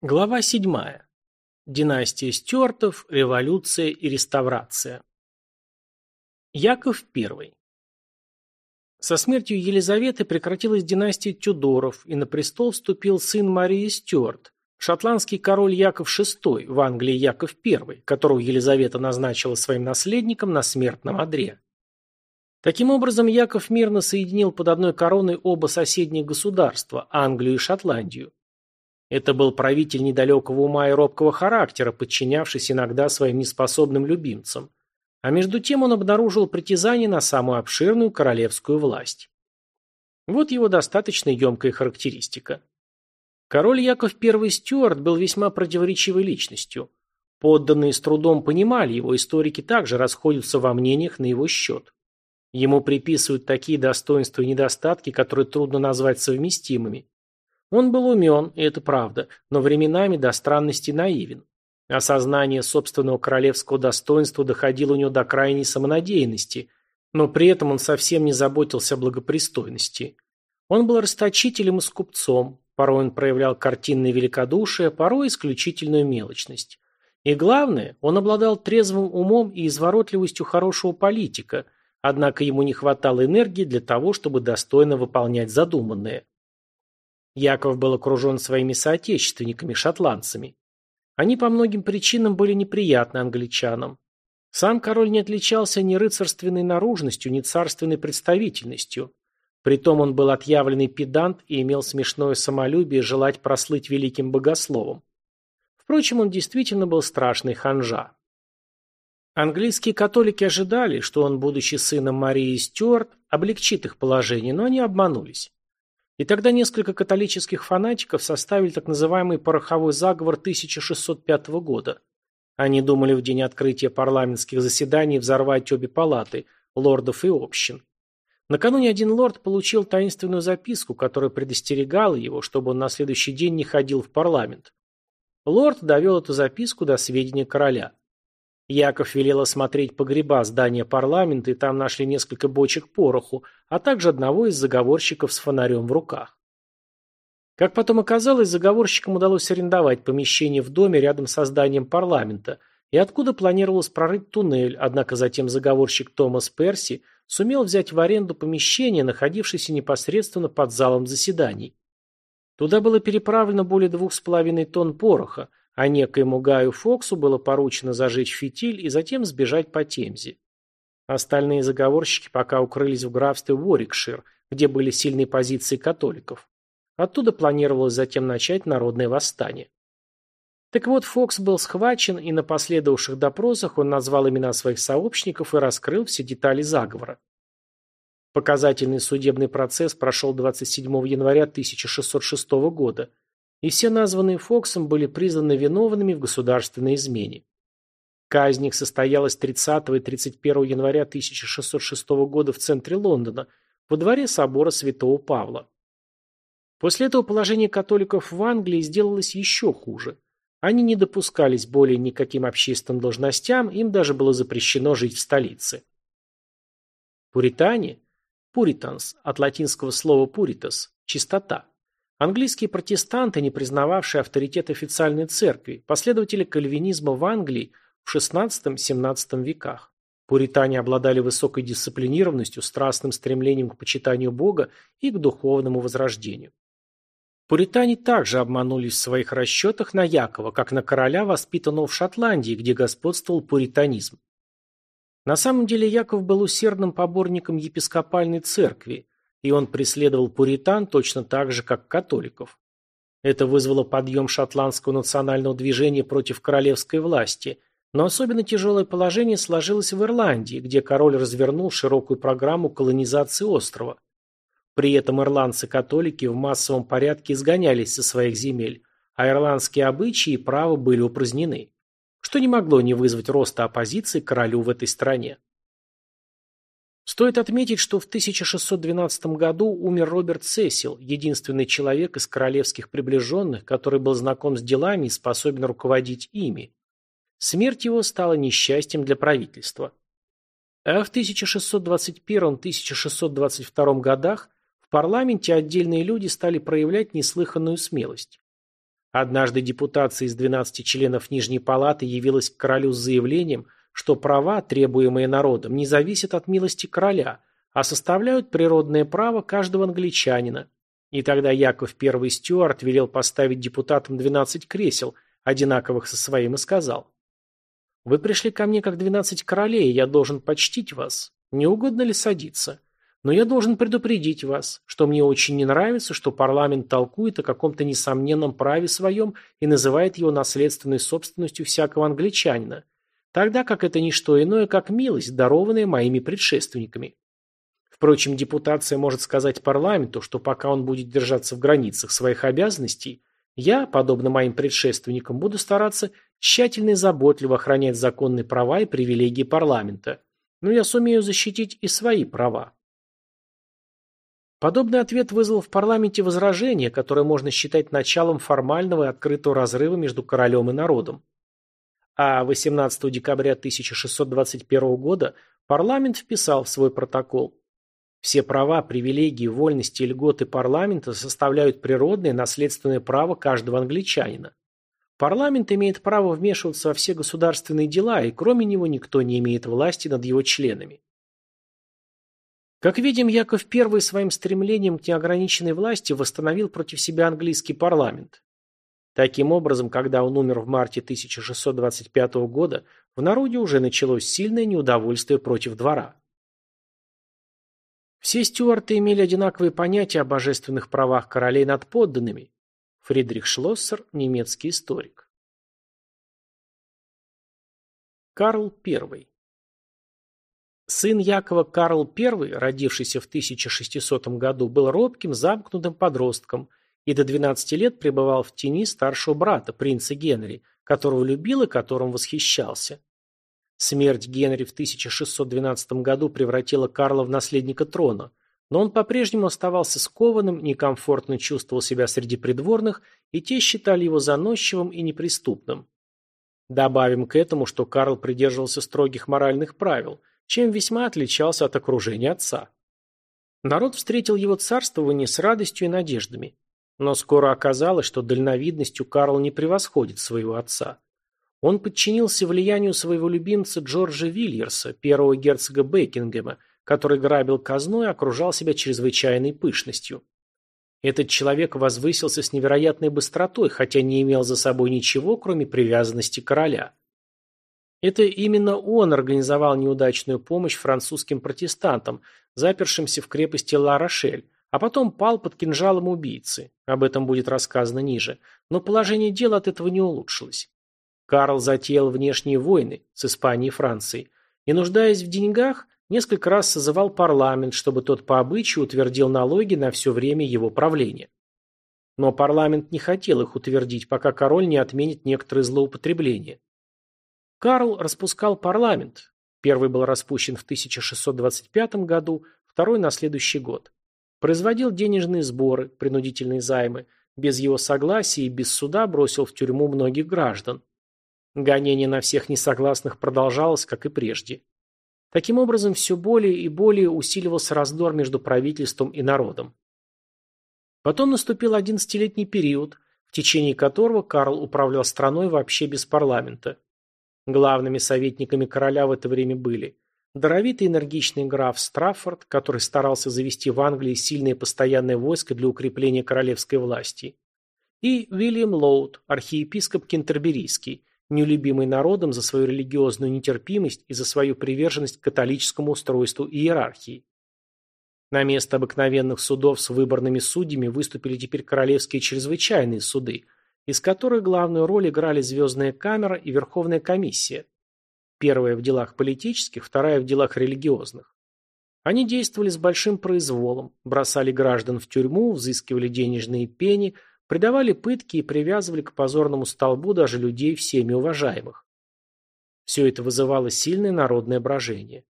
Глава 7. Династия Стюартов, революция и реставрация. Яков I. Со смертью Елизаветы прекратилась династия Тюдоров, и на престол вступил сын Марии Стюарт, шотландский король Яков VI, в Англии Яков I, которого Елизавета назначила своим наследником на смертном одре. Таким образом, Яков мирно соединил под одной короной оба соседних государства – Англию и Шотландию. Это был правитель недалекого ума и робкого характера, подчинявшийся иногда своим неспособным любимцам. А между тем он обнаружил притязание на самую обширную королевскую власть. Вот его достаточно емкая характеристика. Король Яков I Стюарт был весьма противоречивой личностью. Подданные с трудом понимали его, историки также расходятся во мнениях на его счет. Ему приписывают такие достоинства и недостатки, которые трудно назвать совместимыми. Он был умен, и это правда, но временами до странности наивен. Осознание собственного королевского достоинства доходило у него до крайней самонадеянности, но при этом он совсем не заботился о благопристойности. Он был расточителем и скупцом, порой он проявлял картинное великодушие, порой исключительную мелочность. И главное, он обладал трезвым умом и изворотливостью хорошего политика, однако ему не хватало энергии для того, чтобы достойно выполнять задуманное. Яков был окружен своими соотечественниками, шотландцами. Они по многим причинам были неприятны англичанам. Сам король не отличался ни рыцарственной наружностью, ни царственной представительностью. Притом он был отъявленный педант и имел смешное самолюбие желать прослыть великим богословом. Впрочем, он действительно был страшный ханжа. Английские католики ожидали, что он, будучи сыном Марии Стюарт, облегчит их положение, но они обманулись. И тогда несколько католических фанатиков составили так называемый пороховой заговор 1605 года. Они думали в день открытия парламентских заседаний взорвать обе палаты, лордов и общин. Накануне один лорд получил таинственную записку, которая предостерегала его, чтобы он на следующий день не ходил в парламент. Лорд довел эту записку до сведения короля. Яков велел осмотреть погреба здания парламента, и там нашли несколько бочек пороху, а также одного из заговорщиков с фонарем в руках. Как потом оказалось, заговорщикам удалось арендовать помещение в доме рядом со зданием парламента, и откуда планировалось прорыть туннель, однако затем заговорщик Томас Перси сумел взять в аренду помещение, находившееся непосредственно под залом заседаний. Туда было переправлено более двух с половиной тонн пороха, а некоему Гаю Фоксу было поручено зажечь фитиль и затем сбежать по Темзе. Остальные заговорщики пока укрылись в графстве Уорикшир, где были сильные позиции католиков. Оттуда планировалось затем начать народное восстание. Так вот, Фокс был схвачен, и на последовавших допросах он назвал имена своих сообщников и раскрыл все детали заговора. Показательный судебный процесс прошел 27 января 1606 года, и все названные Фоксом были признаны виновными в государственной измене. Казнь их состоялась 30 и 31 января 1606 года в центре Лондона, во дворе собора Святого Павла. После этого положение католиков в Англии сделалось еще хуже. Они не допускались более никаким общественным должностям, им даже было запрещено жить в столице. Пуритане, пуританс, от латинского слова puritas, чистота, Английские протестанты, не признававшие авторитет официальной церкви, последователи кальвинизма в Англии в XVI-XVII веках. Пуритане обладали высокой дисциплинированностью, страстным стремлением к почитанию Бога и к духовному возрождению. Пуритане также обманулись в своих расчетах на Якова, как на короля, воспитанного в Шотландии, где господствовал пуританизм. На самом деле Яков был усердным поборником епископальной церкви, и он преследовал пуритан точно так же, как католиков. Это вызвало подъем шотландского национального движения против королевской власти, но особенно тяжелое положение сложилось в Ирландии, где король развернул широкую программу колонизации острова. При этом ирландцы-католики в массовом порядке изгонялись со своих земель, а ирландские обычаи и право были упразднены, что не могло не вызвать роста оппозиции королю в этой стране. Стоит отметить, что в 1612 году умер Роберт Сесил, единственный человек из королевских приближенных, который был знаком с делами и способен руководить ими. Смерть его стала несчастьем для правительства. А в 1621-1622 годах в парламенте отдельные люди стали проявлять неслыханную смелость. Однажды депутация из 12 членов Нижней Палаты явилась к королю с заявлением, что права, требуемые народом, не зависят от милости короля, а составляют природное право каждого англичанина. И тогда Яков I Стюарт велел поставить депутатам 12 кресел, одинаковых со своим, и сказал, «Вы пришли ко мне как 12 королей, я должен почтить вас. Не угодно ли садиться? Но я должен предупредить вас, что мне очень не нравится, что парламент толкует о каком-то несомненном праве своем и называет его наследственной собственностью всякого англичанина, тогда как это не что иное, как милость, дарованная моими предшественниками. Впрочем, депутация может сказать парламенту, что пока он будет держаться в границах своих обязанностей, я, подобно моим предшественникам, буду стараться тщательно и заботливо охранять законные права и привилегии парламента. Но я сумею защитить и свои права. Подобный ответ вызвал в парламенте возражение, которое можно считать началом формального и открытого разрыва между королем и народом. А 18 декабря 1621 года парламент вписал в свой протокол все права, привилегии, вольности и льготы парламента составляют природное наследственное право каждого англичанина. Парламент имеет право вмешиваться во все государственные дела, и кроме него никто не имеет власти над его членами. Как видим, Яков I своим стремлением к неограниченной власти восстановил против себя английский парламент. Таким образом, когда он умер в марте 1625 года, в народе уже началось сильное неудовольствие против двора. Все стюарты имели одинаковые понятия о божественных правах королей над подданными. Фридрих Шлоссер, немецкий историк. Карл I Сын Якова Карл I, родившийся в 1600 году, был робким, замкнутым подростком и до 12 лет пребывал в тени старшего брата, принца Генри, которого любил и которым восхищался. Смерть Генри в 1612 году превратила Карла в наследника трона, но он по-прежнему оставался скованным, некомфортно чувствовал себя среди придворных, и те считали его заносчивым и неприступным. Добавим к этому, что Карл придерживался строгих моральных правил – чем весьма отличался от окружения отца. Народ встретил его царствование с радостью и надеждами. Но скоро оказалось, что дальновидностью Карл не превосходит своего отца. Он подчинился влиянию своего любимца Джорджа Вильерса, первого герцога Бекингема, который грабил казну и окружал себя чрезвычайной пышностью. Этот человек возвысился с невероятной быстротой, хотя не имел за собой ничего, кроме привязанности короля. Это именно он организовал неудачную помощь французским протестантам, запершимся в крепости Ла-Рошель, а потом пал под кинжалом убийцы. Об этом будет рассказано ниже. Но положение дел от этого не улучшилось. Карл затеял внешние войны с Испанией и Францией. И, нуждаясь в деньгах, несколько раз созывал парламент, чтобы тот по обычаю утвердил налоги на все время его правления. Но парламент не хотел их утвердить, пока король не отменит некоторые злоупотребления. Карл распускал парламент. Первый был распущен в 1625 году, второй на следующий год. Производил денежные сборы, принудительные займы. Без его согласия и без суда бросил в тюрьму многих граждан. Гонение на всех несогласных продолжалось, как и прежде. Таким образом, все более и более усиливался раздор между правительством и народом. Потом наступил одиннадцатилетний период, в течение которого Карл управлял страной вообще без парламента. Главными советниками короля в это время были даровитый энергичный граф Страффорд, который старался завести в Англии сильное постоянное войско для укрепления королевской власти, и Уильям Лоуд, архиепископ Кентерберийский, нелюбимый народом за свою религиозную нетерпимость и за свою приверженность к католическому устройству иерархии. На место обыкновенных судов с выборными судьями выступили теперь королевские чрезвычайные суды – из которых главную роль играли Звездная камера и Верховная комиссия. Первая в делах политических, вторая в делах религиозных. Они действовали с большим произволом, бросали граждан в тюрьму, взыскивали денежные пени, предавали пытки и привязывали к позорному столбу даже людей всеми уважаемых. Все это вызывало сильное народное брожение.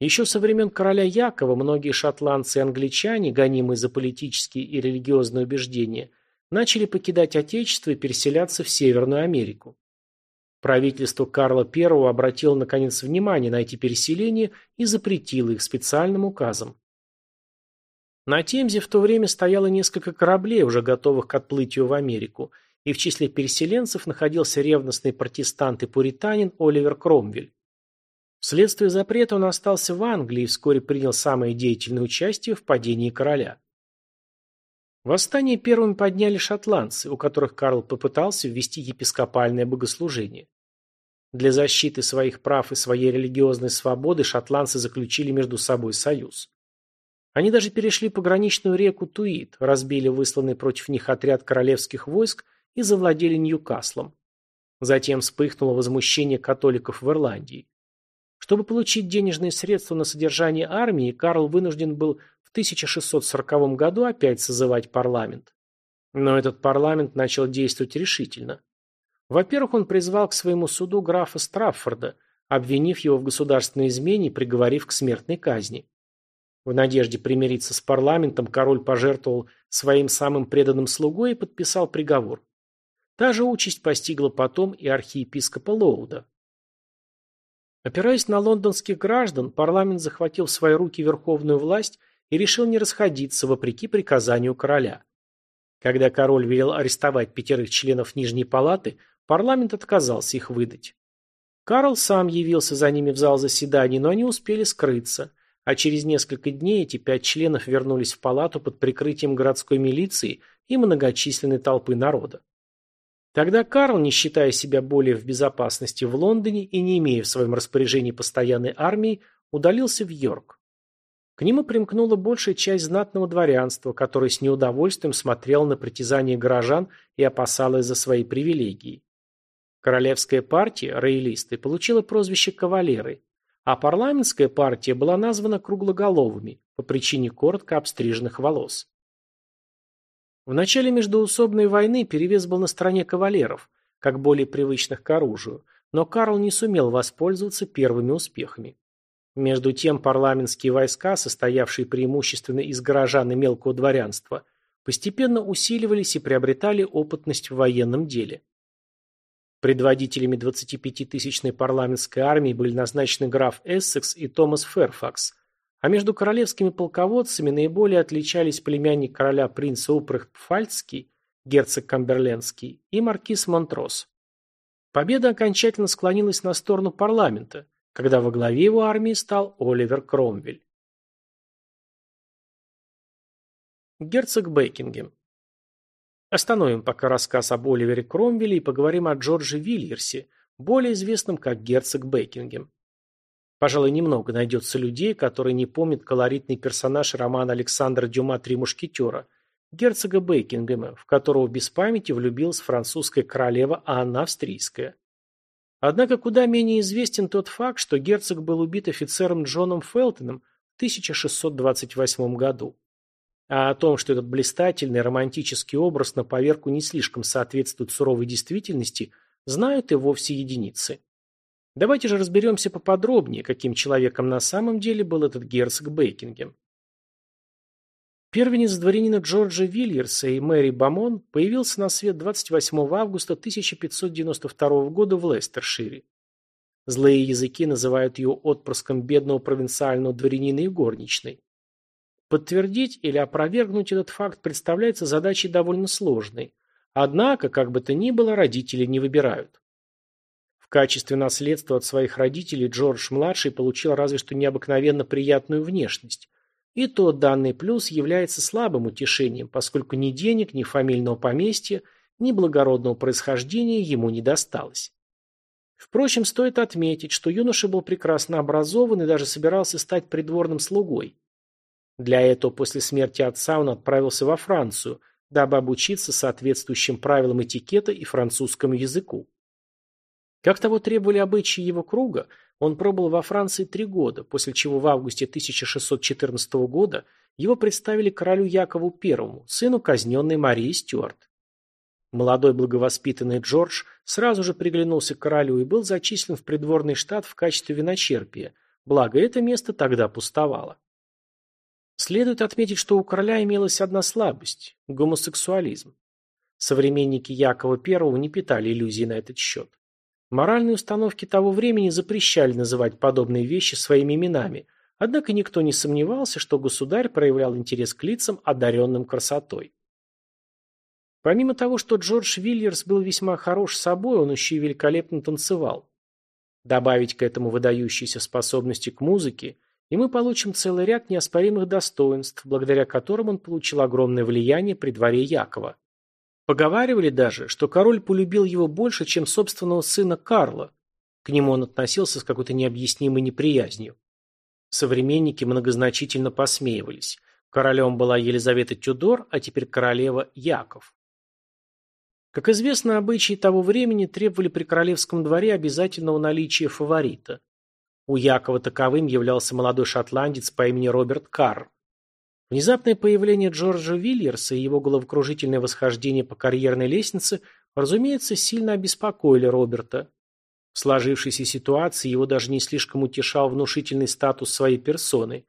Еще со времен короля Якова многие шотландцы и англичане, гонимые за политические и религиозные убеждения, начали покидать Отечество и переселяться в Северную Америку. Правительство Карла I обратило наконец внимание на эти переселения и запретило их специальным указом. На Темзе в то время стояло несколько кораблей, уже готовых к отплытию в Америку, и в числе переселенцев находился ревностный протестант и пуританин Оливер Кромвель. Вследствие запрета он остался в Англии и вскоре принял самое деятельное участие в падении короля. Восстание первыми подняли шотландцы, у которых Карл попытался ввести епископальное богослужение. Для защиты своих прав и своей религиозной свободы шотландцы заключили между собой союз. Они даже перешли пограничную реку Туит, разбили высланный против них отряд королевских войск и завладели Ньюкаслом. Затем вспыхнуло возмущение католиков в Ирландии. Чтобы получить денежные средства на содержание армии, Карл вынужден был 1640 году опять созывать парламент. Но этот парламент начал действовать решительно. Во-первых, он призвал к своему суду графа Страффорда, обвинив его в государственной измене и приговорив к смертной казни. В надежде примириться с парламентом король пожертвовал своим самым преданным слугой и подписал приговор. Та же участь постигла потом и архиепископа Лоуда. Опираясь на лондонских граждан, парламент захватил в свои руки верховную власть и решил не расходиться, вопреки приказанию короля. Когда король велел арестовать пятерых членов Нижней палаты, парламент отказался их выдать. Карл сам явился за ними в зал заседаний, но они успели скрыться, а через несколько дней эти пять членов вернулись в палату под прикрытием городской милиции и многочисленной толпы народа. Тогда Карл, не считая себя более в безопасности в Лондоне и не имея в своем распоряжении постоянной армии, удалился в Йорк. К нему примкнула большая часть знатного дворянства, которое с неудовольствием смотрело на притязания горожан и опасалось за свои привилегии. Королевская партия, роялисты, получила прозвище «кавалеры», а парламентская партия была названа круглоголовыми по причине коротко обстриженных волос. В начале междоусобной войны перевес был на стороне кавалеров, как более привычных к оружию, но Карл не сумел воспользоваться первыми успехами. Между тем парламентские войска, состоявшие преимущественно из горожан и мелкого дворянства, постепенно усиливались и приобретали опытность в военном деле. Предводителями 25-тысячной парламентской армии были назначены граф Эссекс и Томас Ферфакс, а между королевскими полководцами наиболее отличались племянник короля принца Упрехт Пфальцкий, герцог Камберлендский и маркиз Монтрос. Победа окончательно склонилась на сторону парламента – когда во главе его армии стал Оливер Кромвель. Герцог Бекингем Остановим пока рассказ об Оливере Кромвеле и поговорим о Джордже Вильерсе, более известном как герцог Бекингем. Пожалуй, немного найдется людей, которые не помнят колоритный персонаж романа Александра Дюма «Три мушкетера», герцога Бекингема, в которого без памяти влюбилась французская королева Анна Австрийская. Однако куда менее известен тот факт, что герцог был убит офицером Джоном Фелтоном в 1628 году. А о том, что этот блистательный романтический образ на поверку не слишком соответствует суровой действительности, знают и вовсе единицы. Давайте же разберемся поподробнее, каким человеком на самом деле был этот герцог Бейкингем. Первенец дворянина Джорджа Вильерса и Мэри Бамон появился на свет 28 августа 1592 года в Лестершире. Злые языки называют ее отпрыском бедного провинциального дворянина и горничной. Подтвердить или опровергнуть этот факт представляется задачей довольно сложной. Однако, как бы то ни было, родители не выбирают. В качестве наследства от своих родителей Джордж-младший получил разве что необыкновенно приятную внешность, и то данный плюс является слабым утешением, поскольку ни денег, ни фамильного поместья, ни благородного происхождения ему не досталось. Впрочем, стоит отметить, что юноша был прекрасно образован и даже собирался стать придворным слугой. Для этого после смерти отца он отправился во Францию, дабы обучиться соответствующим правилам этикета и французскому языку. Как того требовали обычаи его круга, он пробыл во Франции три года, после чего в августе 1614 года его представили королю Якову I, сыну казненной Марии Стюарт. Молодой благовоспитанный Джордж сразу же приглянулся к королю и был зачислен в придворный штат в качестве виночерпия, благо это место тогда пустовало. Следует отметить, что у короля имелась одна слабость – гомосексуализм. Современники Якова I не питали иллюзий на этот счет. Моральные установки того времени запрещали называть подобные вещи своими именами, однако никто не сомневался, что государь проявлял интерес к лицам, одаренным красотой. Помимо того, что Джордж Вильерс был весьма хорош собой, он еще и великолепно танцевал. Добавить к этому выдающиеся способности к музыке, и мы получим целый ряд неоспоримых достоинств, благодаря которым он получил огромное влияние при дворе Якова. Поговаривали даже, что король полюбил его больше, чем собственного сына Карла. К нему он относился с какой-то необъяснимой неприязнью. Современники многозначительно посмеивались. Королем была Елизавета Тюдор, а теперь королева Яков. Как известно, обычаи того времени требовали при королевском дворе обязательного наличия фаворита. У Якова таковым являлся молодой шотландец по имени Роберт Карр. Внезапное появление Джорджа Вильерса и его головокружительное восхождение по карьерной лестнице, разумеется, сильно обеспокоили Роберта. В сложившейся ситуации его даже не слишком утешал внушительный статус своей персоны.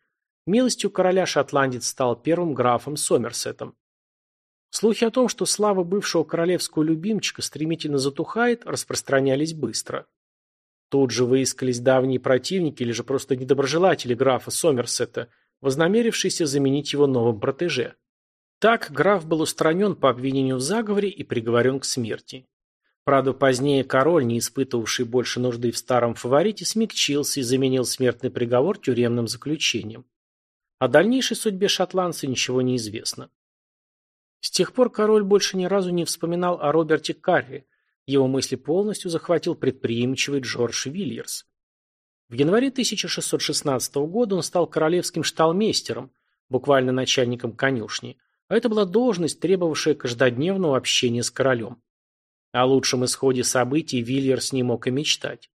Милостью короля шотландец стал первым графом Сомерсетом. Слухи о том, что слава бывшего королевского любимчика стремительно затухает, распространялись быстро. Тут же выискались давние противники или же просто недоброжелатели графа Сомерсета, вознамерившиеся заменить его новым протеже. Так граф был устранен по обвинению в заговоре и приговорен к смерти. Правда, позднее король, не испытывавший больше нужды в старом фаворите, смягчился и заменил смертный приговор тюремным заключением. О дальнейшей судьбе шотландца ничего не известно. С тех пор король больше ни разу не вспоминал о Роберте Карри, его мысли полностью захватил предприимчивый Джордж Вильерс. В январе 1616 года он стал королевским шталмейстером, буквально начальником конюшни, а это была должность, требовавшая каждодневного общения с королем. О лучшем исходе событий Вильерс не мог и мечтать.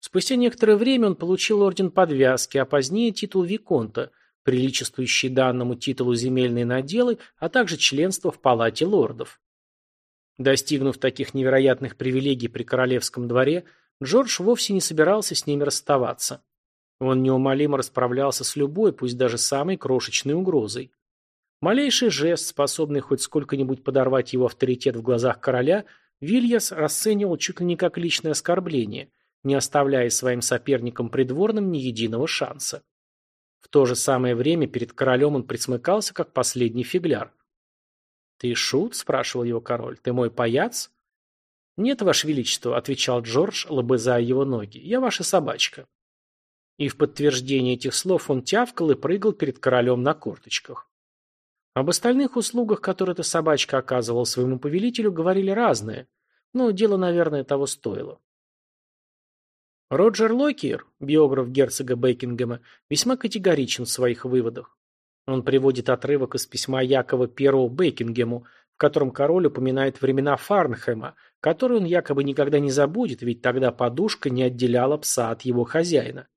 Спустя некоторое время он получил орден подвязки, а позднее титул Виконта, приличествующий данному титулу земельные наделы, а также членство в Палате лордов. Достигнув таких невероятных привилегий при королевском дворе, Джордж вовсе не собирался с ними расставаться. Он неумолимо расправлялся с любой, пусть даже самой крошечной угрозой. Малейший жест, способный хоть сколько-нибудь подорвать его авторитет в глазах короля, Вильяс расценивал чуть ли не как личное оскорбление, не оставляя своим соперникам придворным ни единого шанса. В то же самое время перед королем он присмыкался, как последний фигляр. «Ты шут?» – спрашивал его король. «Ты мой паяц?» «Нет, ваше величество», – отвечал Джордж, лобызая его ноги. «Я ваша собачка». И в подтверждение этих слов он тявкал и прыгал перед королем на корточках. Об остальных услугах, которые эта собачка оказывала своему повелителю, говорили разные, но дело, наверное, того стоило. Роджер Локиер, биограф герцога Бекингема, весьма категоричен в своих выводах. Он приводит отрывок из письма Якова I Бекингему, в котором король упоминает времена Фарнхэма, которые он якобы никогда не забудет, ведь тогда подушка не отделяла пса от его хозяина.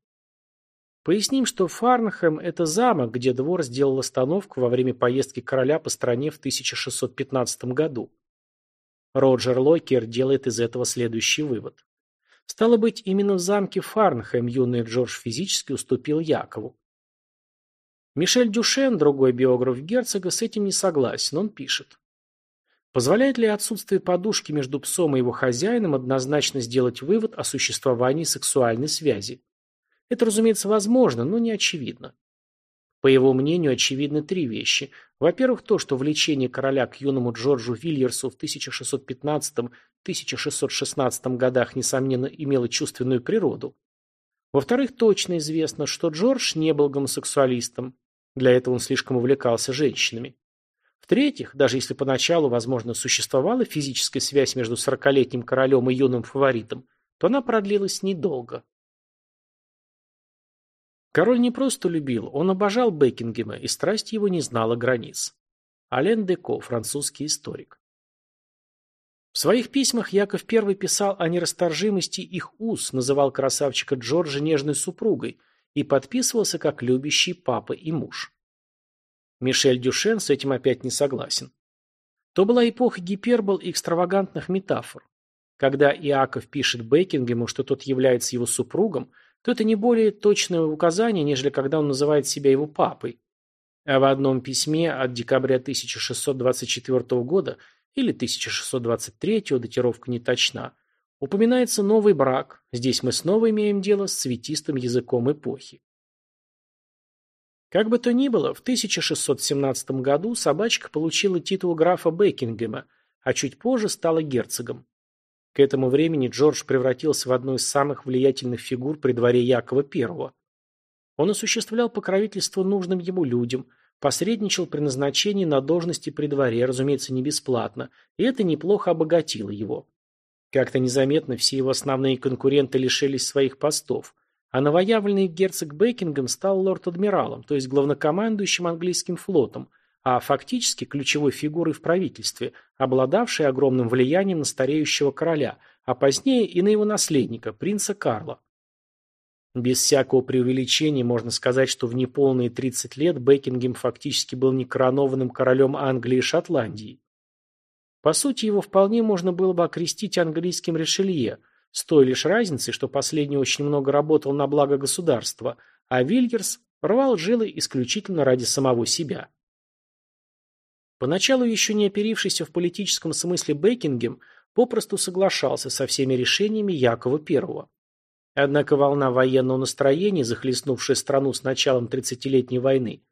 Поясним, что Фарнхэм – это замок, где двор сделал остановку во время поездки короля по стране в 1615 году. Роджер Локер делает из этого следующий вывод. Стало быть, именно в замке Фарнхэм юный Джордж физически уступил Якову. Мишель Дюшен, другой биограф герцога, с этим не согласен, он пишет. Позволяет ли отсутствие подушки между псом и его хозяином однозначно сделать вывод о существовании сексуальной связи? Это, разумеется, возможно, но не очевидно. По его мнению, очевидны три вещи. Во-первых, то, что влечение короля к юному Джорджу Вильерсу в 1615-1616 годах, несомненно, имело чувственную природу. Во-вторых, точно известно, что Джордж не был гомосексуалистом. Для этого он слишком увлекался женщинами. В-третьих, даже если поначалу, возможно, существовала физическая связь между сорокалетним королем и юным фаворитом, то она продлилась недолго. Король не просто любил, он обожал Бекингема, и страсть его не знала границ. Ален Деко, французский историк. В своих письмах Яков I писал о нерасторжимости их уз, называл красавчика Джорджа нежной супругой – и подписывался как любящий папа и муж. Мишель Дюшен с этим опять не согласен. То была эпоха гипербол и экстравагантных метафор. Когда Иаков пишет Бекингему, что тот является его супругом, то это не более точное указание, нежели когда он называет себя его папой. А в одном письме от декабря 1624 года или 1623, датировка не точна, Упоминается новый брак. Здесь мы снова имеем дело с цветистым языком эпохи. Как бы то ни было, в 1617 году собачка получила титул графа Бекингема, а чуть позже стала герцогом. К этому времени Джордж превратился в одну из самых влиятельных фигур при дворе Якова I. Он осуществлял покровительство нужным ему людям, посредничал при назначении на должности при дворе, разумеется, не бесплатно, и это неплохо обогатило его. Как-то незаметно все его основные конкуренты лишились своих постов, а новоявленный герцог Бекингем стал лорд-адмиралом, то есть главнокомандующим английским флотом, а фактически ключевой фигурой в правительстве, обладавшей огромным влиянием на стареющего короля, а позднее и на его наследника, принца Карла. Без всякого преувеличения можно сказать, что в неполные 30 лет Бекингем фактически был некоронованным королем Англии и Шотландии. По сути, его вполне можно было бы окрестить английским Ришелье, с той лишь разницей, что последний очень много работал на благо государства, а Вильгерс рвал жилы исключительно ради самого себя. Поначалу еще не оперившийся в политическом смысле Бекингем попросту соглашался со всеми решениями Якова I. Однако волна военного настроения, захлестнувшая страну с началом Тридцатилетней войны,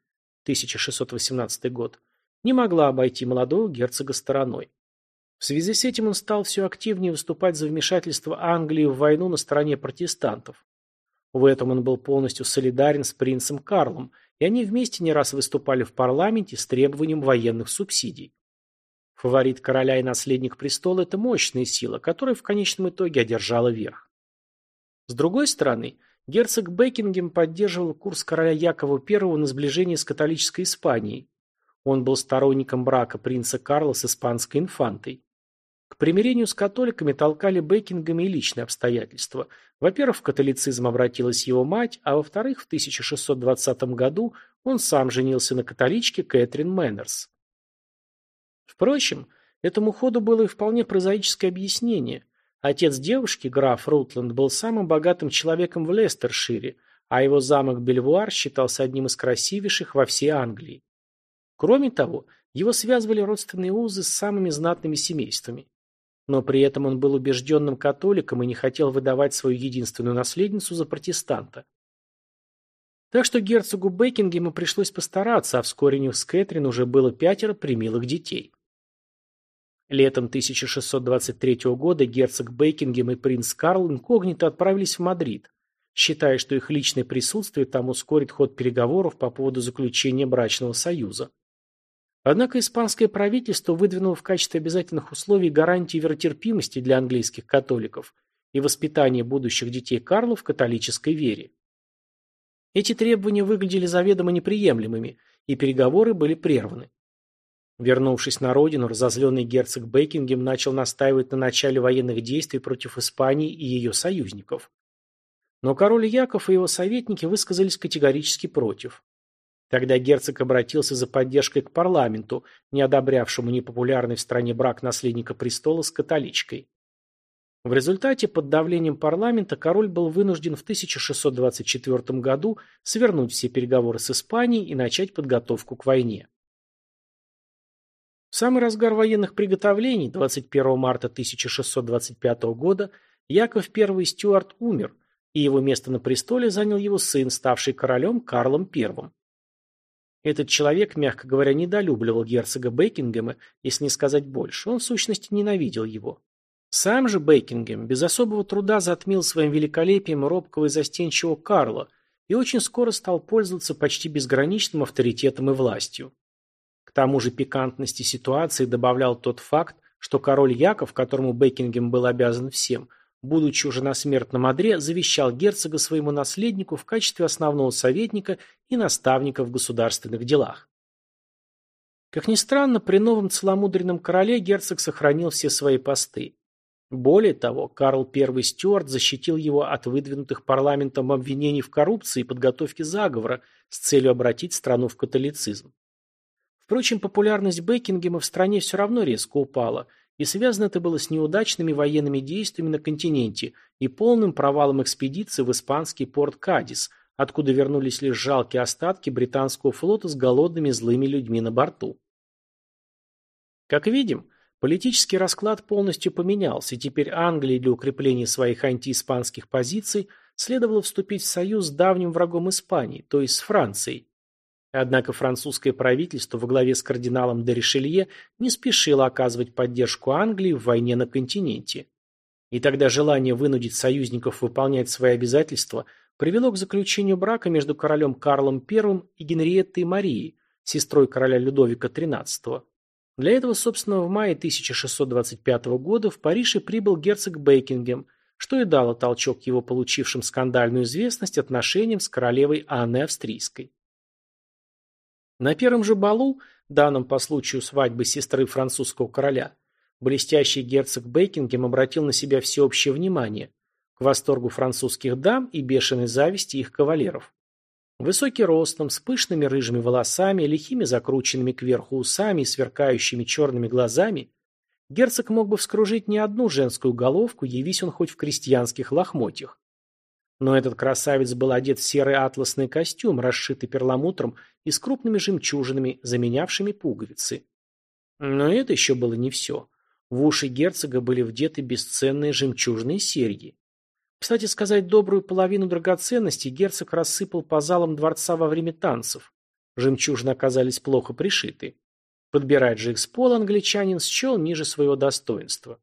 1618 год, не могла обойти молодого герцога стороной. В связи с этим он стал все активнее выступать за вмешательство Англии в войну на стороне протестантов. В этом он был полностью солидарен с принцем Карлом, и они вместе не раз выступали в парламенте с требованием военных субсидий. Фаворит короля и наследник престола – это мощная сила, которая в конечном итоге одержала верх. С другой стороны, герцог Бекингем поддерживал курс короля Якова I на сближение с католической Испанией. Он был сторонником брака принца Карла с испанской инфантой. К примирению с католиками толкали Бекингами и личные обстоятельства. Во-первых, в католицизм обратилась его мать, а во-вторых, в 1620 году он сам женился на католичке Кэтрин Мэннерс. Впрочем, этому ходу было и вполне прозаическое объяснение. Отец девушки, граф Рутланд, был самым богатым человеком в Лестершире, а его замок Бельвуар считался одним из красивейших во всей Англии. Кроме того, его связывали родственные узы с самыми знатными семействами. Но при этом он был убежденным католиком и не хотел выдавать свою единственную наследницу за протестанта. Так что герцогу Бекингему пришлось постараться, а вскоре у них с Кэтрин уже было пятеро примилых детей. Летом 1623 года герцог Бекингем и принц Карл инкогнито отправились в Мадрид, считая, что их личное присутствие там ускорит ход переговоров по поводу заключения брачного союза. Однако испанское правительство выдвинуло в качестве обязательных условий гарантии веротерпимости для английских католиков и воспитание будущих детей Карла в католической вере. Эти требования выглядели заведомо неприемлемыми, и переговоры были прерваны. Вернувшись на родину, разозленный герцог Бекингем начал настаивать на начале военных действий против Испании и ее союзников. Но король Яков и его советники высказались категорически против. Тогда герцог обратился за поддержкой к парламенту, не одобрявшему непопулярный в стране брак наследника престола с католичкой. В результате, под давлением парламента, король был вынужден в 1624 году свернуть все переговоры с Испанией и начать подготовку к войне. В самый разгар военных приготовлений, 21 марта 1625 года, Яков I Стюарт умер, и его место на престоле занял его сын, ставший королем Карлом I. Этот человек, мягко говоря, недолюбливал герцога Бекингема, если не сказать больше. Он в сущности ненавидел его. Сам же Бекингем без особого труда затмил своим великолепием робкого и застенчивого Карла и очень скоро стал пользоваться почти безграничным авторитетом и властью. К тому же пикантности ситуации добавлял тот факт, что король Яков, которому Бекингем был обязан всем – будучи уже на смертном одре, завещал герцога своему наследнику в качестве основного советника и наставника в государственных делах. Как ни странно, при новом целомудренном короле герцог сохранил все свои посты. Более того, Карл I Стюарт защитил его от выдвинутых парламентом обвинений в коррупции и подготовке заговора с целью обратить страну в католицизм. Впрочем, популярность Бекингема в стране все равно резко упала – и связано это было с неудачными военными действиями на континенте и полным провалом экспедиции в испанский порт Кадис, откуда вернулись лишь жалкие остатки британского флота с голодными злыми людьми на борту. Как видим, политический расклад полностью поменялся, и теперь Англии для укрепления своих антииспанских позиций следовало вступить в союз с давним врагом Испании, то есть с Францией. Однако французское правительство во главе с кардиналом де Ришелье не спешило оказывать поддержку Англии в войне на континенте. И тогда желание вынудить союзников выполнять свои обязательства привело к заключению брака между королем Карлом I и Генриеттой Марией, сестрой короля Людовика XIII. Для этого, собственно, в мае 1625 года в Париж и прибыл герцог Бейкингем, что и дало толчок его получившим скандальную известность отношениям с королевой Анной Австрийской. На первом же балу, данном по случаю свадьбы сестры французского короля, блестящий герцог Бейкингем обратил на себя всеобщее внимание, к восторгу французских дам и бешеной зависти их кавалеров. Высокий ростом, с пышными рыжими волосами, лихими закрученными кверху усами и сверкающими черными глазами, герцог мог бы вскружить не одну женскую головку, явись он хоть в крестьянских лохмотьях. Но этот красавец был одет в серый атласный костюм, расшитый перламутром и с крупными жемчужинами, заменявшими пуговицы. Но это еще было не все. В уши герцога были вдеты бесценные жемчужные серьги. Кстати сказать, добрую половину драгоценностей герцог рассыпал по залам дворца во время танцев. Жемчужины оказались плохо пришиты. Подбирать же их с пола англичанин счел ниже своего достоинства.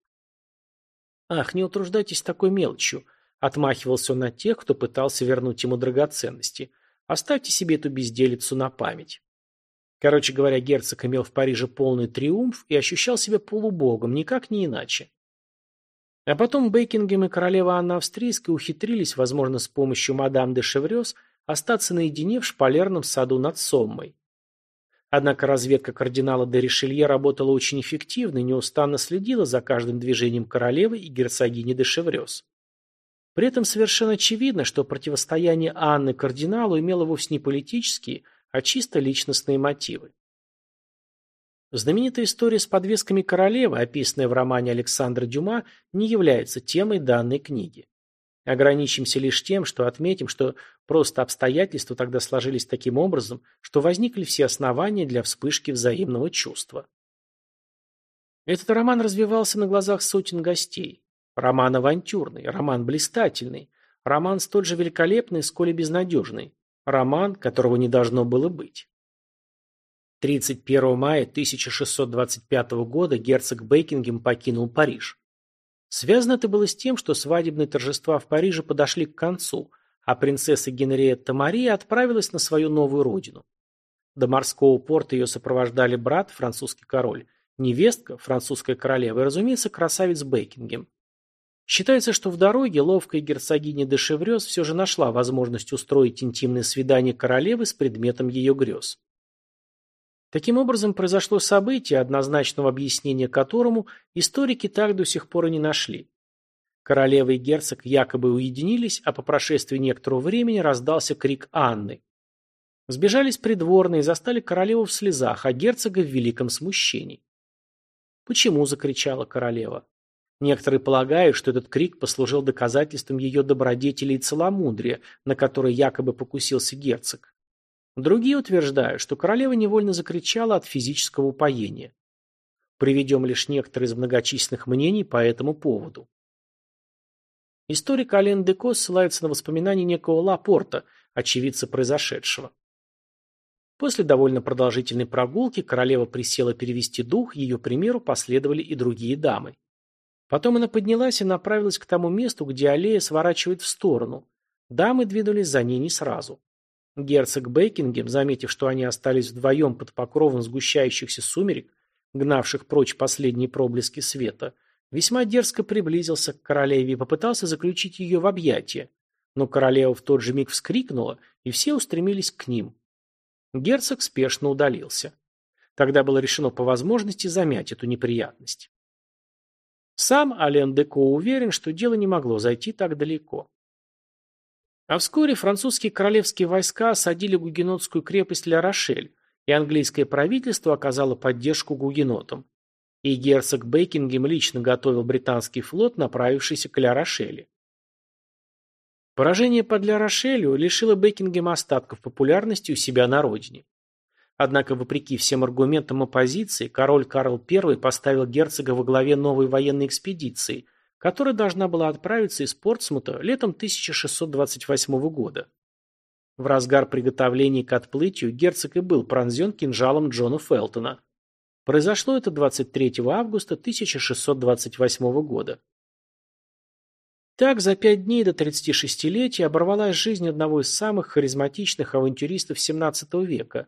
«Ах, не утруждайтесь такой мелочью», — отмахивался он от тех, кто пытался вернуть ему драгоценности. «Оставьте себе эту безделицу на память». Короче говоря, герцог имел в Париже полный триумф и ощущал себя полубогом, никак не иначе. А потом Бекингем и королева Анна Австрийская ухитрились, возможно, с помощью мадам де Шеврёс, остаться наедине в шпалерном саду над Соммой. Однако разведка кардинала де Ришелье работала очень эффективно и неустанно следила за каждым движением королевы и герцогини де Шеврёс. При этом совершенно очевидно, что противостояние Анны кардиналу имело вовсе не политические, а чисто личностные мотивы. Знаменитая история с подвесками королевы, описанная в романе Александра Дюма, не является темой данной книги. Ограничимся лишь тем, что отметим, что просто обстоятельства тогда сложились таким образом, что возникли все основания для вспышки взаимного чувства. Этот роман развивался на глазах сотен гостей. Роман авантюрный, роман блистательный, роман столь же великолепный, сколь и безнадежный, роман, которого не должно было быть. 31 мая 1625 года герцог Бейкингем покинул Париж. Связано это было с тем, что свадебные торжества в Париже подошли к концу, а принцесса Генриетта Мария отправилась на свою новую родину. До морского порта ее сопровождали брат, французский король, невестка, французская королева и, разумеется, красавец Бейкингем. Считается, что в дороге ловкая герцогиня де Шеврёс все же нашла возможность устроить интимное свидание королевы с предметом ее грез. Таким образом, произошло событие, однозначного объяснения которому историки так до сих пор и не нашли. Королева и герцог якобы уединились, а по прошествии некоторого времени раздался крик Анны. Сбежались придворные, и застали королеву в слезах, а герцога в великом смущении. «Почему?» – закричала королева. Некоторые полагают, что этот крик послужил доказательством ее добродетели и целомудрия, на которое якобы покусился герцог. Другие утверждают, что королева невольно закричала от физического упоения. Приведем лишь некоторые из многочисленных мнений по этому поводу. Историк Ален Деко ссылается на воспоминания некого Лапорта, очевидца произошедшего. После довольно продолжительной прогулки королева присела перевести дух, ее примеру последовали и другие дамы. Потом она поднялась и направилась к тому месту, где аллея сворачивает в сторону. Дамы двинулись за ней не сразу. Герцог Бейкингем, заметив, что они остались вдвоем под покровом сгущающихся сумерек, гнавших прочь последние проблески света, весьма дерзко приблизился к королеве и попытался заключить ее в объятия. Но королева в тот же миг вскрикнула, и все устремились к ним. Герцог спешно удалился. Тогда было решено по возможности замять эту неприятность. Сам Ален Деко уверен, что дело не могло зайти так далеко. А вскоре французские королевские войска осадили гугенотскую крепость Ля-Рошель, и английское правительство оказало поддержку гугенотам. И герцог Бейкингем лично готовил британский флот, направившийся к Ля-Рошеле. Поражение под Ля-Рошелью лишило Бекингема остатков популярности у себя на родине. Однако, вопреки всем аргументам оппозиции, король Карл I поставил герцога во главе новой военной экспедиции, которая должна была отправиться из Портсмута летом 1628 года. В разгар приготовлений к отплытию герцог и был пронзен кинжалом Джона Фелтона. Произошло это 23 августа 1628 года. Так, за пять дней до 36-летия оборвалась жизнь одного из самых харизматичных авантюристов XVII века,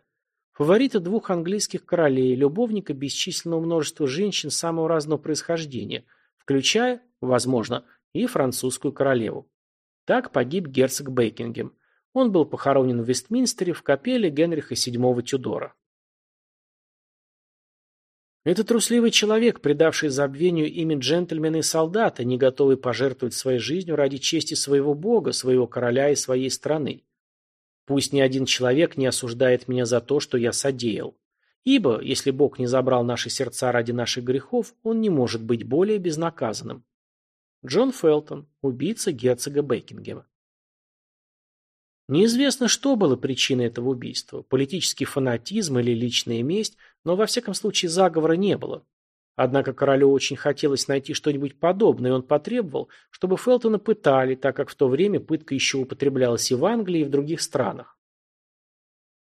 фаворита двух английских королей, любовника бесчисленного множества женщин самого разного происхождения, включая, возможно, и французскую королеву. Так погиб герцог Бекингем. Он был похоронен в Вестминстере в капелле Генриха VII Тюдора. Это трусливый человек, предавший забвению имя джентльмена и солдата, не готовый пожертвовать своей жизнью ради чести своего бога, своего короля и своей страны. Пусть ни один человек не осуждает меня за то, что я содеял. Ибо, если Бог не забрал наши сердца ради наших грехов, он не может быть более безнаказанным. Джон Фелтон, убийца герцога Бекингема. Неизвестно, что было причиной этого убийства, политический фанатизм или личная месть, но во всяком случае заговора не было. Однако королю очень хотелось найти что-нибудь подобное, и он потребовал, чтобы Фелтона пытали, так как в то время пытка еще употреблялась и в Англии, и в других странах.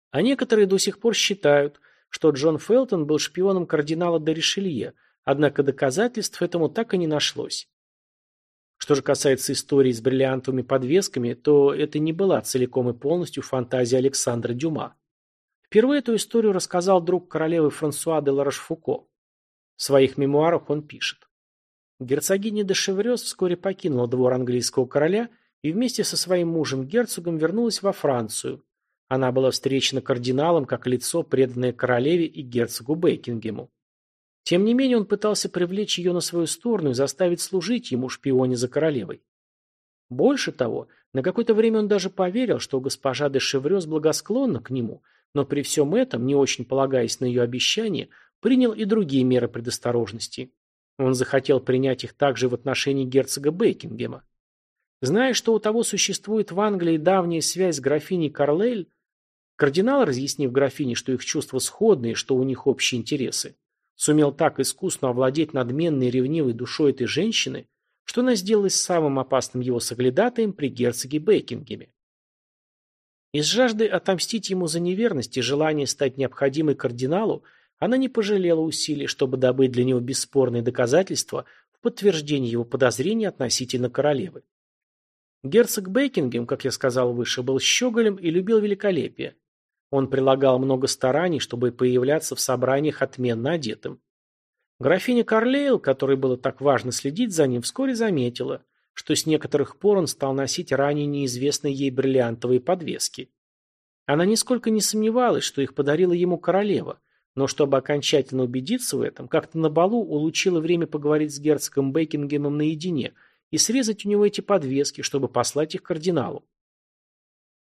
А некоторые до сих пор считают, что Джон Фелтон был шпионом кардинала де Ришелье, однако доказательств этому так и не нашлось. Что же касается истории с бриллиантовыми подвесками, то это не была целиком и полностью фантазия Александра Дюма. Впервые эту историю рассказал друг королевы Франсуа де Ларошфуко. В своих мемуарах он пишет. Герцогиня де Шеврёс вскоре покинула двор английского короля и вместе со своим мужем-герцогом вернулась во Францию. Она была встречена кардиналом как лицо, преданное королеве и герцогу Бекингему. Тем не менее он пытался привлечь ее на свою сторону и заставить служить ему шпионе за королевой. Больше того, на какое-то время он даже поверил, что госпожа де Шеврёс благосклонна к нему, но при всем этом, не очень полагаясь на ее обещание, принял и другие меры предосторожности. Он захотел принять их также в отношении герцога Бейкингема. Зная, что у того существует в Англии давняя связь с графиней Карлейль, кардинал, разъяснив графине, что их чувства сходны и что у них общие интересы, сумел так искусно овладеть надменной и ревнивой душой этой женщины, что она сделалась самым опасным его соглядатаем при герцоге Бекингеме. Из жажды отомстить ему за неверность и желания стать необходимой кардиналу, она не пожалела усилий, чтобы добыть для него бесспорные доказательства в подтверждение его подозрений относительно королевы. Герцог Бекингем, как я сказал выше, был щеголем и любил великолепие. Он прилагал много стараний, чтобы появляться в собраниях отменно одетым. Графиня Карлейл, которой было так важно следить за ним, вскоре заметила, что с некоторых пор он стал носить ранее неизвестные ей бриллиантовые подвески. Она нисколько не сомневалась, что их подарила ему королева, но чтобы окончательно убедиться в этом, как-то на балу улучила время поговорить с герцогом Бекингемом наедине и срезать у него эти подвески, чтобы послать их кардиналу.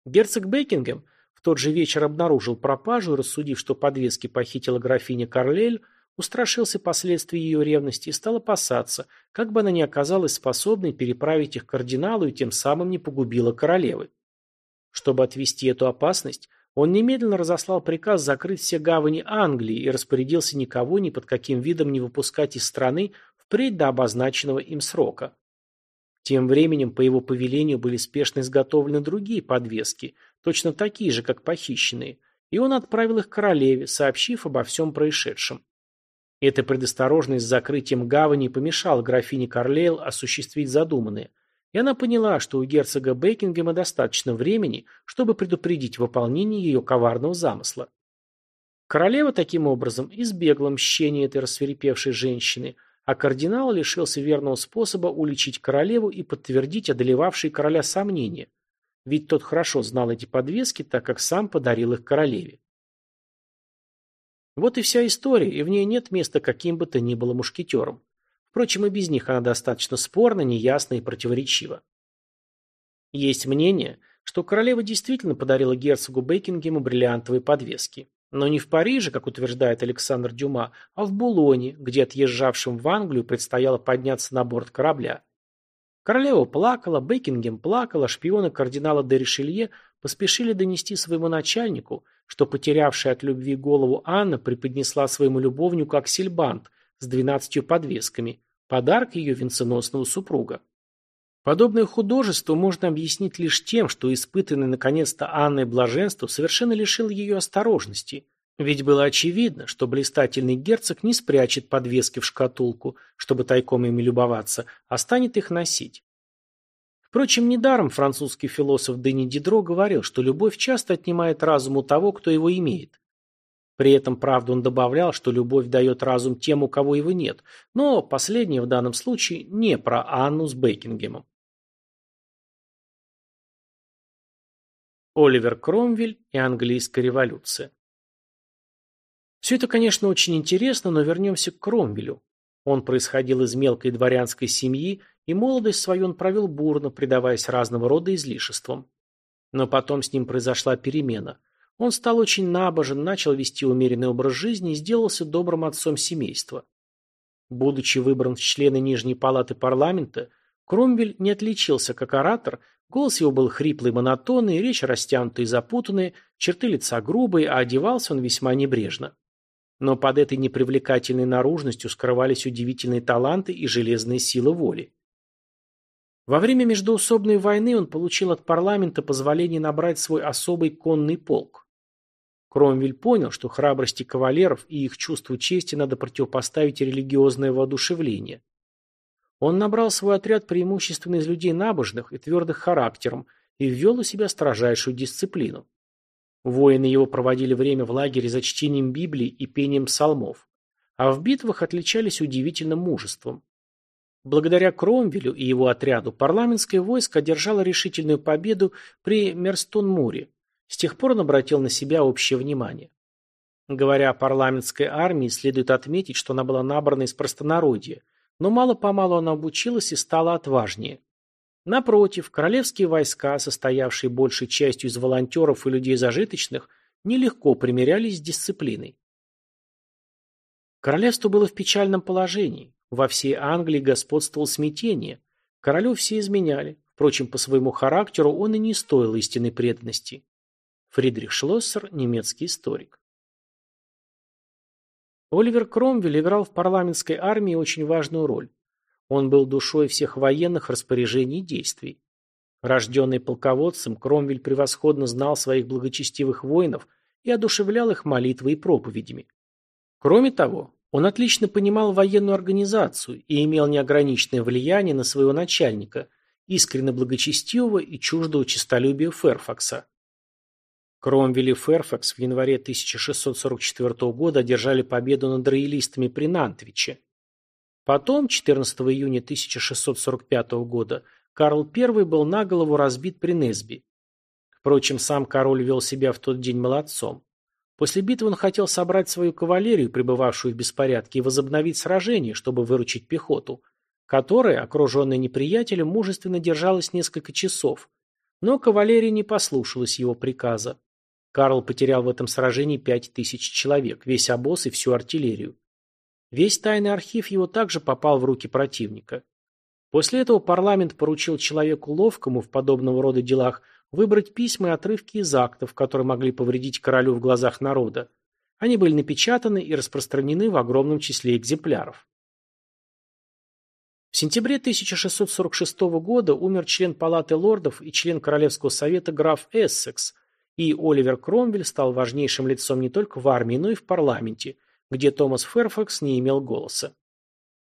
Герцог Бекингем – в тот же вечер обнаружил пропажу и, рассудив, что подвески похитила графиня Карлель, устрашился последствий ее ревности и стал опасаться, как бы она ни оказалась способной переправить их кардиналу и тем самым не погубила королевы. Чтобы отвести эту опасность, он немедленно разослал приказ закрыть все гавани Англии и распорядился никого ни под каким видом не выпускать из страны впредь до обозначенного им срока. Тем временем по его повелению были спешно изготовлены другие подвески, точно такие же, как похищенные, и он отправил их королеве, сообщив обо всем происшедшем. Эта предосторожность с закрытием гавани помешала графине Карлейл осуществить задуманное, и она поняла, что у герцога Бекингема достаточно времени, чтобы предупредить выполнение ее коварного замысла. Королева таким образом избегла мщения этой рассверепевшей женщины, а кардинал лишился верного способа уличить королеву и подтвердить одолевавшие короля сомнения, ведь тот хорошо знал эти подвески, так как сам подарил их королеве. Вот и вся история, и в ней нет места каким бы то ни было мушкетерам. Впрочем, и без них она достаточно спорна, неясна и противоречива. Есть мнение, что королева действительно подарила герцогу Бекингему бриллиантовые подвески. Но не в Париже, как утверждает Александр Дюма, а в Булоне, где отъезжавшим в Англию предстояло подняться на борт корабля. Королева плакала, Бекингем плакала, шпионы кардинала де Ришелье поспешили донести своему начальнику, что потерявшая от любви голову Анна преподнесла своему любовнику аксельбант с двенадцатью подвесками, подарок ее венценосного супруга. Подобное художество можно объяснить лишь тем, что испытанное наконец-то Анной блаженство совершенно лишило ее осторожности, ведь было очевидно, что блистательный герцог не спрячет подвески в шкатулку, чтобы тайком ими любоваться, а станет их носить. Впрочем, недаром французский философ Дени Дидро говорил, что любовь часто отнимает разум у того, кто его имеет. При этом, правда, он добавлял, что любовь дает разум тем, у кого его нет, но последнее в данном случае не про Анну с Бекингемом. Оливер Кромвель и английская революция Все это, конечно, очень интересно, но вернемся к Кромвелю. Он происходил из мелкой дворянской семьи, и молодость свою он провел бурно, предаваясь разного рода излишествам. Но потом с ним произошла перемена. Он стал очень набожен, начал вести умеренный образ жизни и сделался добрым отцом семейства. Будучи выбран в члены Нижней палаты парламента, Кромвель не отличился как оратор, голос его был хриплый, монотонный, речь растянутая и запутанная, черты лица грубые, а одевался он весьма небрежно. Но под этой непривлекательной наружностью скрывались удивительные таланты и железные силы воли. Во время междоусобной войны он получил от парламента позволение набрать свой особый конный полк. Кромвель понял, что храбрости кавалеров и их чувству чести надо противопоставить религиозное воодушевление. Он набрал свой отряд преимущественно из людей набожных и твердых характером и ввел у себя строжайшую дисциплину. Воины его проводили время в лагере за чтением Библии и пением псалмов, а в битвах отличались удивительным мужеством. Благодаря Кромвелю и его отряду парламентское войско одержало решительную победу при Мерстон-Муре, с тех пор он обратил на себя общее внимание. Говоря о парламентской армии, следует отметить, что она была набрана из простонародья, но мало-помалу она обучилась и стала отважнее. Напротив, королевские войска, состоявшие большей частью из волонтеров и людей зажиточных, нелегко примирялись с дисциплиной. Королевство было в печальном положении. Во всей Англии господствовало смятение. Королю все изменяли. Впрочем, по своему характеру он и не стоил истинной преданности. Фридрих Шлоссер, немецкий историк. Оливер Кромвель играл в парламентской армии очень важную роль. Он был душой всех военных распоряжений и действий. Рожденный полководцем, Кромвель превосходно знал своих благочестивых воинов и одушевлял их молитвой и проповедями. Кроме того, он отлично понимал военную организацию и имел неограниченное влияние на своего начальника, искренне благочестивого и чуждого честолюбия Ферфакса. Кромвель и Ферфакс в январе 1644 года одержали победу над роялистами при Нантвиче. Потом, 14 июня 1645 года, Карл I был на голову разбит при Несби. Впрочем, сам король вел себя в тот день молодцом. После битвы он хотел собрать свою кавалерию, пребывавшую в беспорядке, и возобновить сражение, чтобы выручить пехоту, которая, окруженная неприятелем, мужественно держалась несколько часов. Но кавалерия не послушалась его приказа. Карл потерял в этом сражении пять тысяч человек, весь обоз и всю артиллерию. Весь тайный архив его также попал в руки противника. После этого парламент поручил человеку ловкому в подобного рода делах выбрать письма и отрывки из актов, которые могли повредить королю в глазах народа. Они были напечатаны и распространены в огромном числе экземпляров. В сентябре 1646 года умер член Палаты лордов и член Королевского совета граф Эссекс, и Оливер Кромвель стал важнейшим лицом не только в армии, но и в парламенте, где Томас Ферфакс не имел голоса.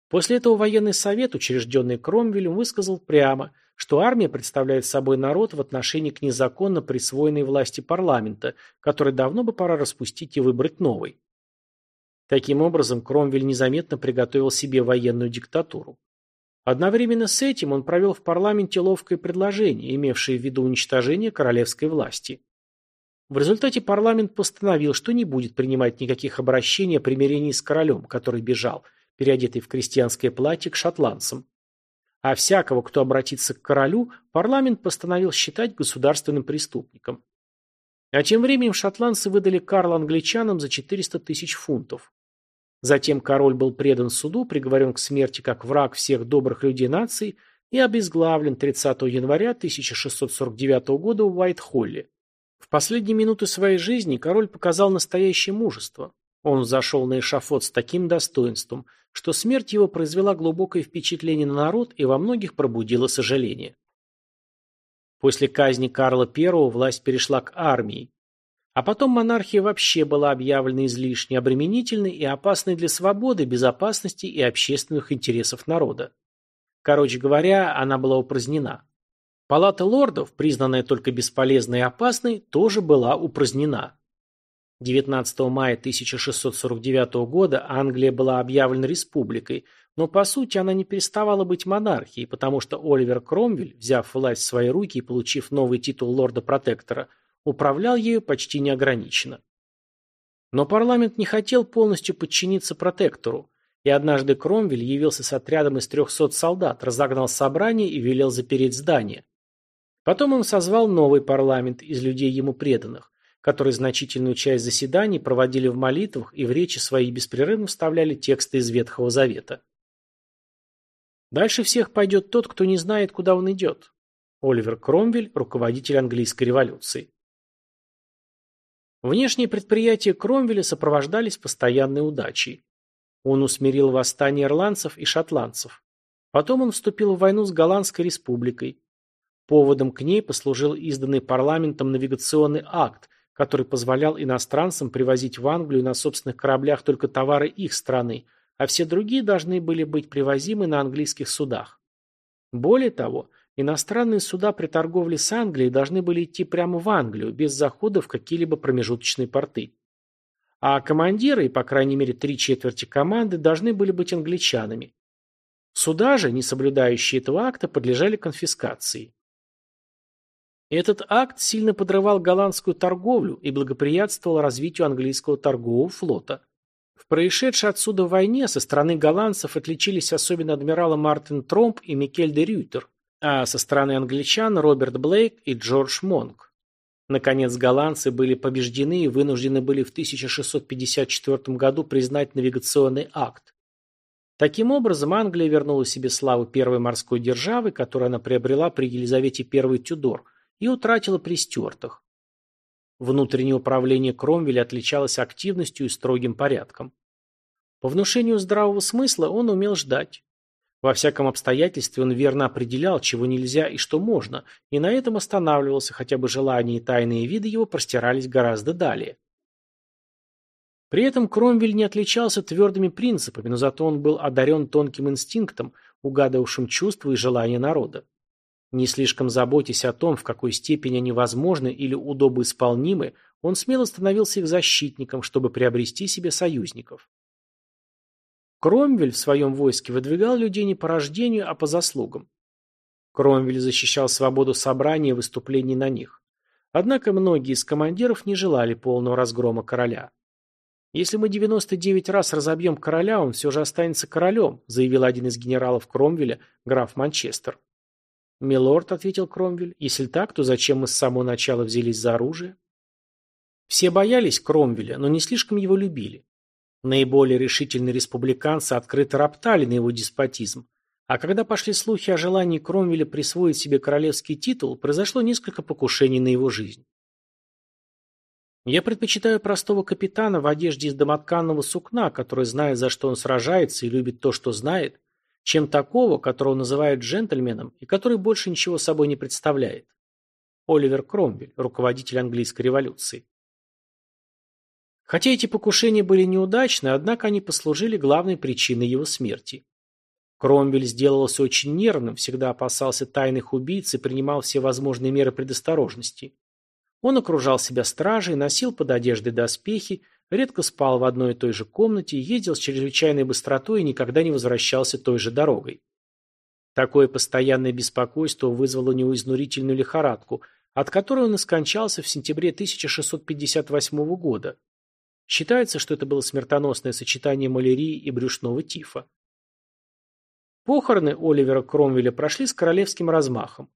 После этого военный совет, учрежденный Кромвелем, высказал прямо, что армия представляет собой народ в отношении к незаконно присвоенной власти парламента, который давно бы пора распустить и выбрать новый. Таким образом, Кромвель незаметно приготовил себе военную диктатуру. Одновременно с этим он провел в парламенте ловкое предложение, имевшее в виду уничтожение королевской власти. В результате парламент постановил, что не будет принимать никаких обращений о примирении с королем, который бежал, переодетый в крестьянское платье, к шотландцам. А всякого, кто обратится к королю, парламент постановил считать государственным преступником. А тем временем шотландцы выдали Карла англичанам за 400 тысяч фунтов. Затем король был предан суду, приговорен к смерти как враг всех добрых людей нации и обезглавлен 30 января 1649 года в Уайт-Холле. В последние минуты своей жизни король показал настоящее мужество. Он зашел на эшафот с таким достоинством, что смерть его произвела глубокое впечатление на народ и во многих пробудила сожаление. После казни Карла I власть перешла к армии, а потом монархия вообще была объявлена излишне обременительной и опасной для свободы, безопасности и общественных интересов народа. Короче говоря, она была упразднена. Палата лордов, признанная только бесполезной и опасной, тоже была упразднена. 19 мая 1649 года Англия была объявлена республикой, но по сути она не переставала быть монархией, потому что Оливер Кромвель, взяв власть в свои руки и получив новый титул лорда-протектора, управлял ею почти неограниченно. Но парламент не хотел полностью подчиниться протектору, и однажды Кромвель явился с отрядом из 300 солдат, разогнал собрание и велел запереть здание. Потом он созвал новый парламент из людей ему преданных, которые значительную часть заседаний проводили в молитвах и в речи свои беспрерывно вставляли тексты из Ветхого Завета. Дальше всех пойдет тот, кто не знает, куда он идет. Оливер Кромвель, руководитель английской революции. Внешние предприятия Кромвеля сопровождались постоянной удачей. Он усмирил восстание ирландцев и шотландцев. Потом он вступил в войну с Голландской республикой. Поводом к ней послужил изданный парламентом навигационный акт, который позволял иностранцам привозить в Англию на собственных кораблях только товары их страны, а все другие должны были быть привозимы на английских судах. Более того, иностранные суда при торговле с Англией должны были идти прямо в Англию, без захода в какие-либо промежуточные порты. А командиры, по крайней мере три четверти команды, должны были быть англичанами. Суда же, не соблюдающие этого акта, подлежали конфискации. Этот акт сильно подрывал голландскую торговлю и благоприятствовал развитию английского торгового флота. В происшедшей отсюда войне со стороны голландцев отличились особенно адмиралы Мартин Тромп и Микель де Рютер, а со стороны англичан Роберт Блейк и Джордж Монк. Наконец, голландцы были побеждены и вынуждены были в 1654 году признать навигационный акт. Таким образом, Англия вернула себе славу первой морской державы, которую она приобрела при Елизавете I Тюдор – и утратила при. Внутреннее управление Кромвеля отличалось активностью и строгим порядком. По внушению здравого смысла он умел ждать. Во всяком обстоятельстве он верно определял, чего нельзя и что можно, и на этом останавливался, хотя бы желания и тайные виды его простирались гораздо далее. При этом Кромвель не отличался твердыми принципами, но зато он был одарен тонким инстинктом, угадывавшим чувства и желания народа. Не слишком заботясь о том, в какой степени они возможны или удобоисполнимы, он смело становился их защитником, чтобы приобрести себе союзников. Кромвель в своем войске выдвигал людей не по рождению, а по заслугам. Кромвель защищал свободу собрания и выступлений на них. Однако многие из командиров не желали полного разгрома короля. «Если мы 99 раз разобьем короля, он все же останется королем», заявил один из генералов Кромвеля, граф Манчестер. «Милорд», — ответил Кромвель, — «если так, то зачем мы с самого начала взялись за оружие?» Все боялись Кромвеля, но не слишком его любили. Наиболее решительные республиканцы открыто роптали на его деспотизм, а когда пошли слухи о желании Кромвеля присвоить себе королевский титул, произошло несколько покушений на его жизнь. Я предпочитаю простого капитана в одежде из домотканного сукна, который знает, за что он сражается и любит то, что знает, чем такого, которого называют джентльменом и который больше ничего собой не представляет. Оливер Кромвель, руководитель английской революции. Хотя эти покушения были неудачны, однако они послужили главной причиной его смерти. Кромвель сделался очень нервным, всегда опасался тайных убийц и принимал все возможные меры предосторожности. Он окружал себя стражей, носил под одеждой доспехи, Редко спал в одной и той же комнате, ездил с чрезвычайной быстротой и никогда не возвращался той же дорогой. Такое постоянное беспокойство вызвало у него изнурительную лихорадку, от которой он и скончался в сентябре 1658 года. Считается, что это было смертоносное сочетание малярии и брюшного тифа. Похороны Оливера Кромвеля прошли с королевским размахом.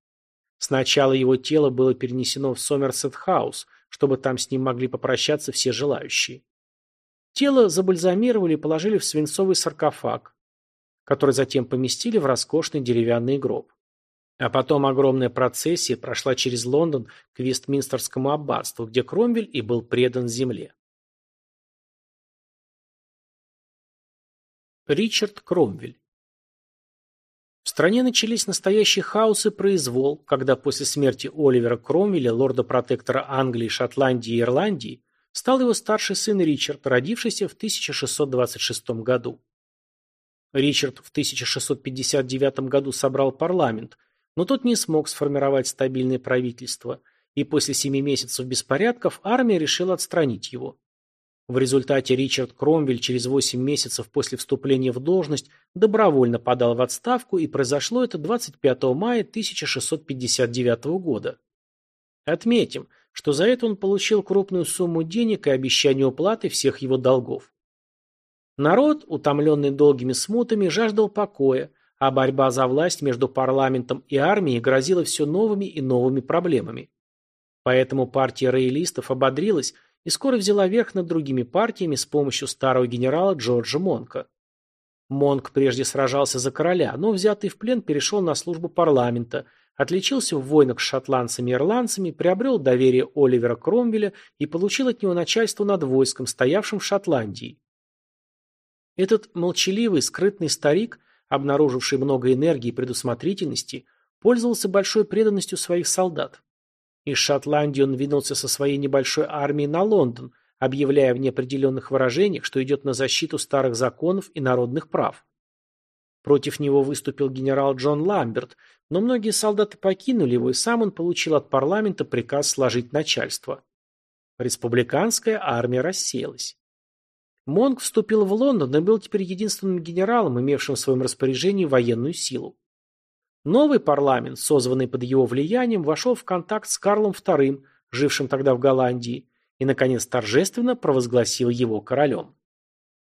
Сначала его тело было перенесено в Сомерсет-хаус, чтобы там с ним могли попрощаться все желающие. Тело забальзамировали и положили в свинцовый саркофаг, который затем поместили в роскошный деревянный гроб. А потом огромная процессия прошла через Лондон к Вестминстерскому аббатству, где Кромвель и был предан земле. Ричард Кромвель В стране начались настоящий хаос и произвол, когда после смерти Оливера Кромвеля, лорда-протектора Англии, Шотландии и Ирландии, стал его старший сын Ричард, родившийся в 1626 году. Ричард в 1659 году собрал парламент, но тот не смог сформировать стабильное правительство, и после семи месяцев беспорядков армия решила отстранить его. В результате Ричард Кромвель через 8 месяцев после вступления в должность добровольно подал в отставку, и произошло это 25 мая 1659 года. Отметим, что за это он получил крупную сумму денег и обещание уплаты всех его долгов. Народ, утомленный долгими смутами, жаждал покоя, а борьба за власть между парламентом и армией грозила все новыми и новыми проблемами. Поэтому партия роялистов ободрилась и скоро взяла верх над другими партиями с помощью старого генерала Джорджа Монка. Монк прежде сражался за короля, но взятый в плен перешел на службу парламента, отличился в войнах с шотландцами и ирландцами, приобрел доверие Оливера Кромвеля и получил от него начальство над войском, стоявшим в Шотландии. Этот молчаливый, скрытный старик, обнаруживший много энергии и предусмотрительности, пользовался большой преданностью своих солдат. Из Шотландии он двинулся со своей небольшой армией на Лондон, объявляя в неопределенных выражениях, что идет на защиту старых законов и народных прав. Против него выступил генерал Джон Ламберт, но многие солдаты покинули его, и сам он получил от парламента приказ сложить начальство. Республиканская армия рассеялась. Монк вступил в Лондон и был теперь единственным генералом, имевшим в своем распоряжении военную силу. Новый парламент, созванный под его влиянием, вошел в контакт с Карлом II, жившим тогда в Голландии, и, наконец, торжественно провозгласил его королем.